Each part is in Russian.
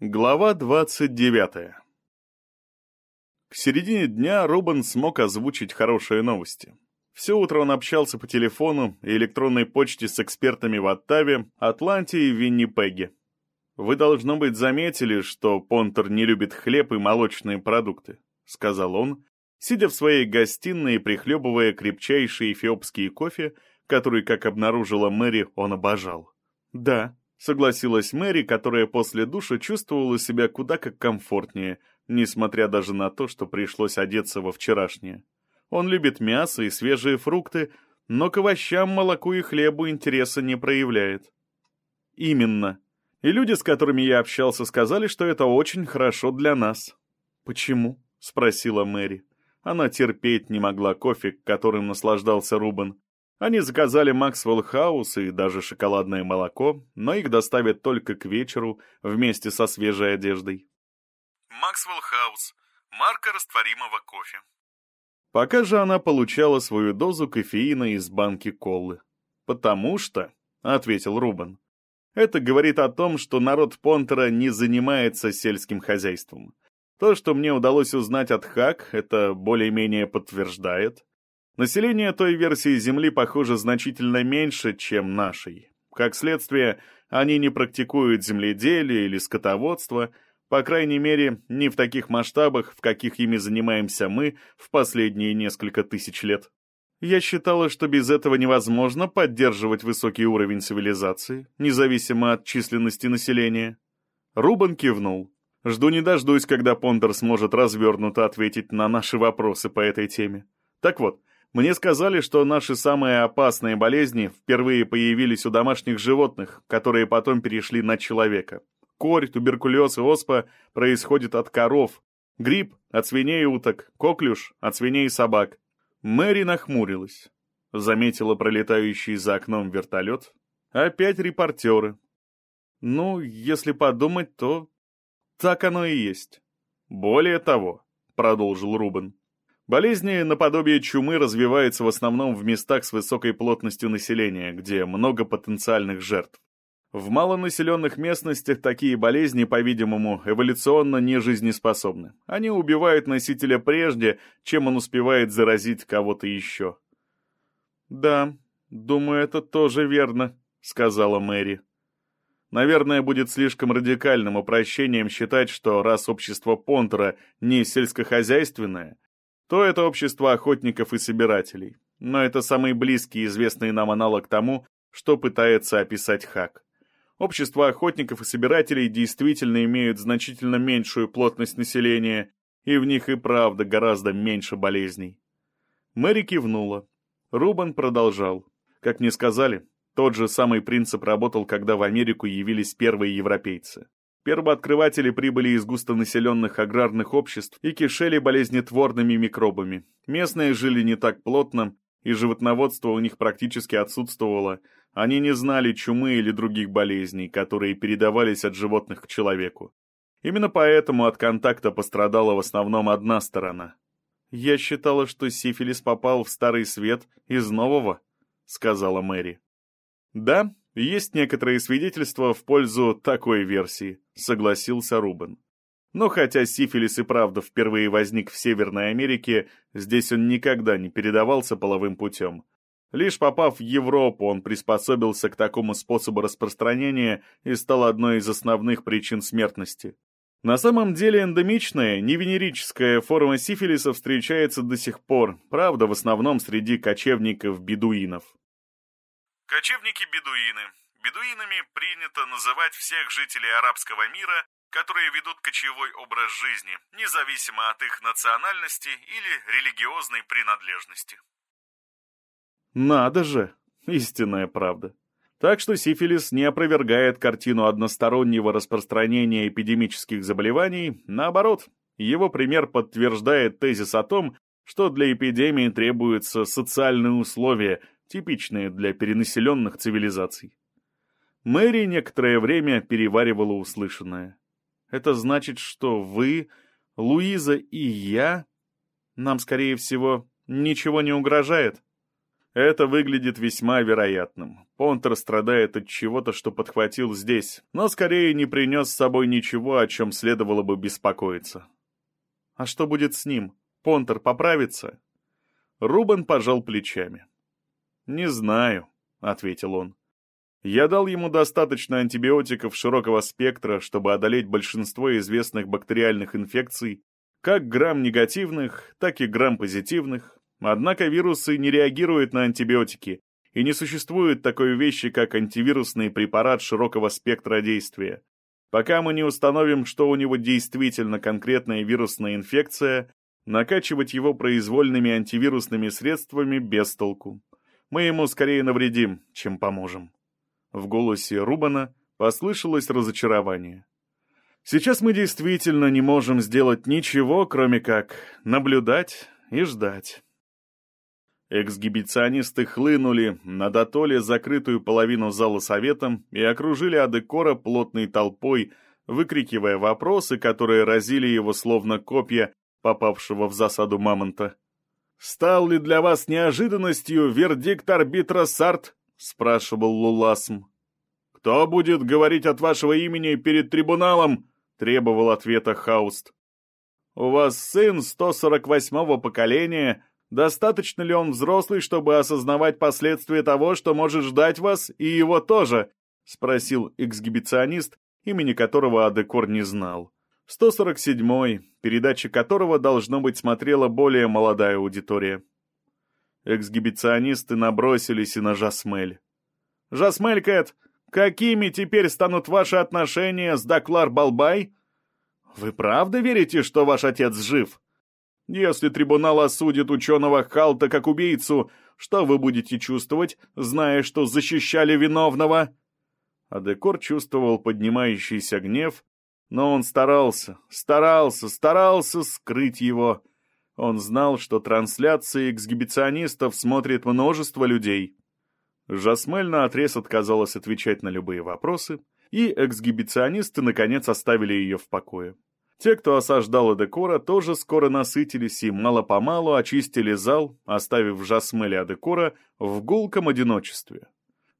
Глава 29. К середине дня Рубен смог озвучить хорошие новости. Все утро он общался по телефону и электронной почте с экспертами в Оттаве, Атланте и Виннипеге. «Вы, должно быть, заметили, что Понтер не любит хлеб и молочные продукты», — сказал он, сидя в своей гостиной и прихлебывая крепчайший эфиопский кофе, который, как обнаружила Мэри, он обожал. «Да», Согласилась Мэри, которая после душа чувствовала себя куда как комфортнее, несмотря даже на то, что пришлось одеться во вчерашнее. Он любит мясо и свежие фрукты, но к овощам, молоку и хлебу интереса не проявляет. Именно. И люди, с которыми я общался, сказали, что это очень хорошо для нас. Почему? Спросила Мэри. Она терпеть не могла кофе, которым наслаждался Рубен. Они заказали Максвелл Хаус и даже шоколадное молоко, но их доставят только к вечеру вместе со свежей одеждой. Максвелл Хаус. Марка растворимого кофе. Пока же она получала свою дозу кофеина из банки колы. «Потому что», — ответил Рубен, — «это говорит о том, что народ Понтера не занимается сельским хозяйством. То, что мне удалось узнать от Хак, это более-менее подтверждает. Население той версии Земли, похоже, значительно меньше, чем нашей. Как следствие, они не практикуют земледелие или скотоводство, по крайней мере, не в таких масштабах, в каких ими занимаемся мы в последние несколько тысяч лет. Я считала, что без этого невозможно поддерживать высокий уровень цивилизации, независимо от численности населения. Рубан кивнул. Жду не дождусь, когда Пондер сможет развернуто ответить на наши вопросы по этой теме. Так вот, мне сказали, что наши самые опасные болезни впервые появились у домашних животных, которые потом перешли на человека. Корь, туберкулез и оспа происходят от коров, грипп – от свиней и уток, коклюш – от свиней и собак. Мэри нахмурилась. Заметила пролетающий за окном вертолет. Опять репортеры. Ну, если подумать, то так оно и есть. Более того, продолжил Рубен, Болезни наподобие чумы развиваются в основном в местах с высокой плотностью населения, где много потенциальных жертв. В малонаселенных местностях такие болезни, по-видимому, эволюционно не жизнеспособны. Они убивают носителя прежде, чем он успевает заразить кого-то еще. «Да, думаю, это тоже верно», — сказала Мэри. Наверное, будет слишком радикальным упрощением считать, что раз общество Понтера не сельскохозяйственное, то это общество охотников и собирателей. Но это самый близкий известный нам аналог тому, что пытается описать Хак. Общества охотников и собирателей действительно имеют значительно меньшую плотность населения, и в них и правда гораздо меньше болезней. Мэри кивнула. Рубан продолжал. Как мне сказали, тот же самый принцип работал, когда в Америку явились первые европейцы. Первооткрыватели прибыли из густонаселенных аграрных обществ и кишели болезнетворными микробами. Местные жили не так плотно, и животноводство у них практически отсутствовало. Они не знали чумы или других болезней, которые передавались от животных к человеку. Именно поэтому от контакта пострадала в основном одна сторона. «Я считала, что сифилис попал в Старый Свет из нового», — сказала Мэри. «Да, есть некоторые свидетельства в пользу такой версии, согласился Рубен. Но хотя сифилис и правда впервые возник в Северной Америке, здесь он никогда не передавался половым путем. Лишь попав в Европу, он приспособился к такому способу распространения и стал одной из основных причин смертности. На самом деле эндемичная, невенерическая форма сифилиса встречается до сих пор, правда, в основном среди кочевников-бедуинов. Кочевники-бедуины. Бедуинами принято называть всех жителей арабского мира, которые ведут кочевой образ жизни, независимо от их национальности или религиозной принадлежности. Надо же, истинная правда. Так что сифилис не опровергает картину одностороннего распространения эпидемических заболеваний, наоборот, его пример подтверждает тезис о том, что для эпидемии требуются социальные условия, типичные для перенаселенных цивилизаций. Мэри некоторое время переваривала услышанное. «Это значит, что вы, Луиза и я... Нам, скорее всего, ничего не угрожает?» Это выглядит весьма вероятным. Понтер страдает от чего-то, что подхватил здесь, но скорее не принес с собой ничего, о чем следовало бы беспокоиться. А что будет с ним? Понтер поправится? Рубен пожал плечами. «Не знаю», — ответил он. «Я дал ему достаточно антибиотиков широкого спектра, чтобы одолеть большинство известных бактериальных инфекций, как грамм-негативных, так и грамм-позитивных, Однако вирусы не реагируют на антибиотики, и не существует такой вещи, как антивирусный препарат широкого спектра действия. Пока мы не установим, что у него действительно конкретная вирусная инфекция, накачивать его произвольными антивирусными средствами без толку. Мы ему скорее навредим, чем поможем. В голосе Рубана послышалось разочарование. Сейчас мы действительно не можем сделать ничего, кроме как наблюдать и ждать. Эксгибиционисты хлынули на дотоле закрытую половину зала советом и окружили Адекора плотной толпой, выкрикивая вопросы, которые разили его словно копья, попавшего в засаду мамонта. «Стал ли для вас неожиданностью вердикт арбитра Сарт?» — спрашивал Луласм. «Кто будет говорить от вашего имени перед трибуналом?» — требовал ответа Хауст. «У вас сын 148-го поколения», Достаточно ли он взрослый, чтобы осознавать последствия того, что может ждать вас, и его тоже?» — спросил эксгибиционист, имени которого Адекор не знал. 147-й, передача которого, должно быть, смотрела более молодая аудитория. Эксгибиционисты набросились и на Жасмель. «Жасмель, Кэт, какими теперь станут ваши отношения с Даклар Балбай? Вы правда верите, что ваш отец жив?» Если трибунал осудит ученого Халта как убийцу, что вы будете чувствовать, зная, что защищали виновного?» Адекор чувствовал поднимающийся гнев, но он старался, старался, старался скрыть его. Он знал, что трансляции эксгибиционистов смотрит множество людей. Жасмель наотрез отказалась отвечать на любые вопросы, и эксгибиционисты наконец оставили ее в покое. Те, кто осаждал Эдекора, тоже скоро насытились и мало-помалу очистили зал, оставив Жасмель и Адекора в гулком одиночестве.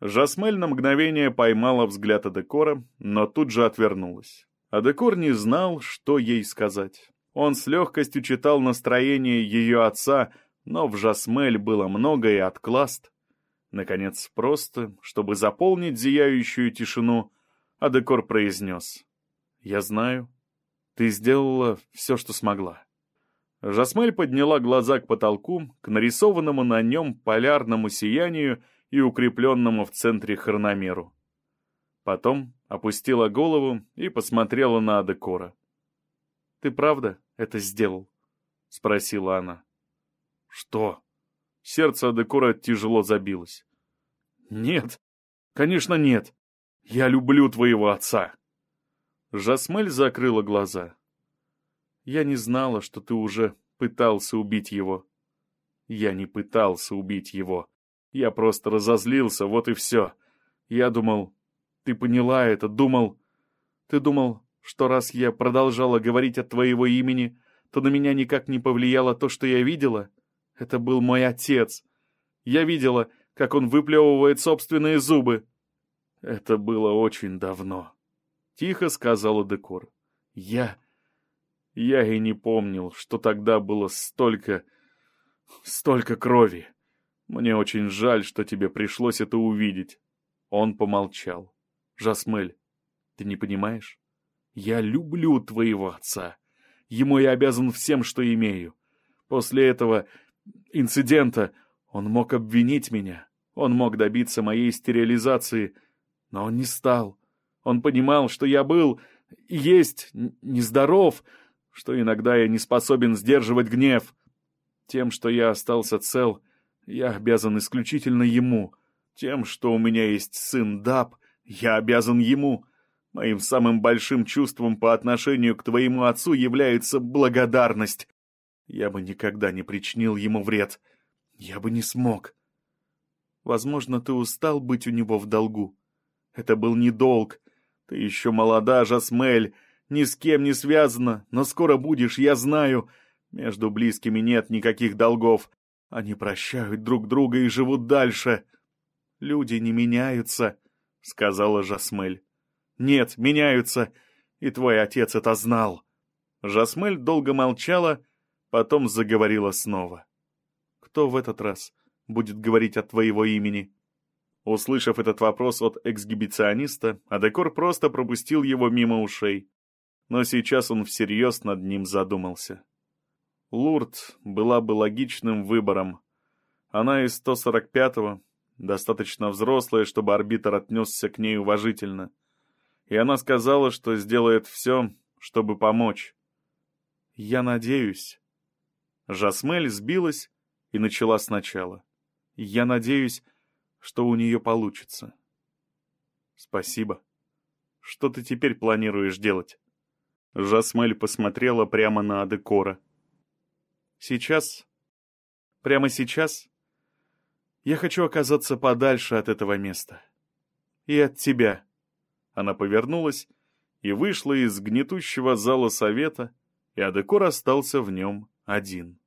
Жасмель на мгновение поймала взгляд Адекора, но тут же отвернулась. Адекор не знал, что ей сказать. Он с легкостью читал настроение ее отца, но в Жасмель было много и откласт. Наконец, просто, чтобы заполнить зияющую тишину, Адекор произнес. «Я знаю, ты сделала все, что смогла». Жасмель подняла глаза к потолку, к нарисованному на нем полярному сиянию и укрепленному в центре хрономеру. Потом опустила голову и посмотрела на Адекора. «Ты правда это сделал?» — спросила она. «Что?» Сердце Адекора тяжело забилось. «Нет, конечно нет. Я люблю твоего отца». Жасмель закрыла глаза. «Я не знала, что ты уже пытался убить его». «Я не пытался убить его. Я просто разозлился, вот и все. Я думал... Ты поняла это, думал... Ты думал, что раз я продолжала говорить от твоего имени, то на меня никак не повлияло то, что я видела? Это был мой отец. Я видела, как он выплевывает собственные зубы. Это было очень давно. — тихо сказала Декор. «Я... я и не помнил, что тогда было столько... столько крови. Мне очень жаль, что тебе пришлось это увидеть». Он помолчал. «Жасмель, ты не понимаешь? Я люблю твоего отца. Ему я обязан всем, что имею. После этого инцидента он мог обвинить меня, он мог добиться моей стерилизации, но он не стал. Он понимал, что я был и есть нездоров, что иногда я не способен сдерживать гнев. Тем, что я остался цел, я обязан исключительно ему. Тем, что у меня есть сын Даб, я обязан ему. Моим самым большим чувством по отношению к твоему отцу является благодарность. Я бы никогда не причинил ему вред. Я бы не смог. Возможно, ты устал быть у него в долгу. Это был не долг, ты еще молода, Жасмель, ни с кем не связана, но скоро будешь, я знаю. Между близкими нет никаких долгов. Они прощают друг друга и живут дальше. Люди не меняются, — сказала Жасмель. Нет, меняются, и твой отец это знал. Жасмель долго молчала, потом заговорила снова. Кто в этот раз будет говорить от твоего имени? Услышав этот вопрос от эксгибициониста, Адекор просто пропустил его мимо ушей. Но сейчас он всерьез над ним задумался. Лурд была бы логичным выбором. Она из 145-го, достаточно взрослая, чтобы арбитр отнесся к ней уважительно. И она сказала, что сделает все, чтобы помочь. «Я надеюсь». Жасмель сбилась и начала сначала. «Я надеюсь, что у нее получится». «Спасибо. Что ты теперь планируешь делать?» Жасмель посмотрела прямо на Адекора. Сейчас, прямо сейчас, я хочу оказаться подальше от этого места. И от тебя. Она повернулась и вышла из гнетущего зала совета, и Адекор остался в нем один.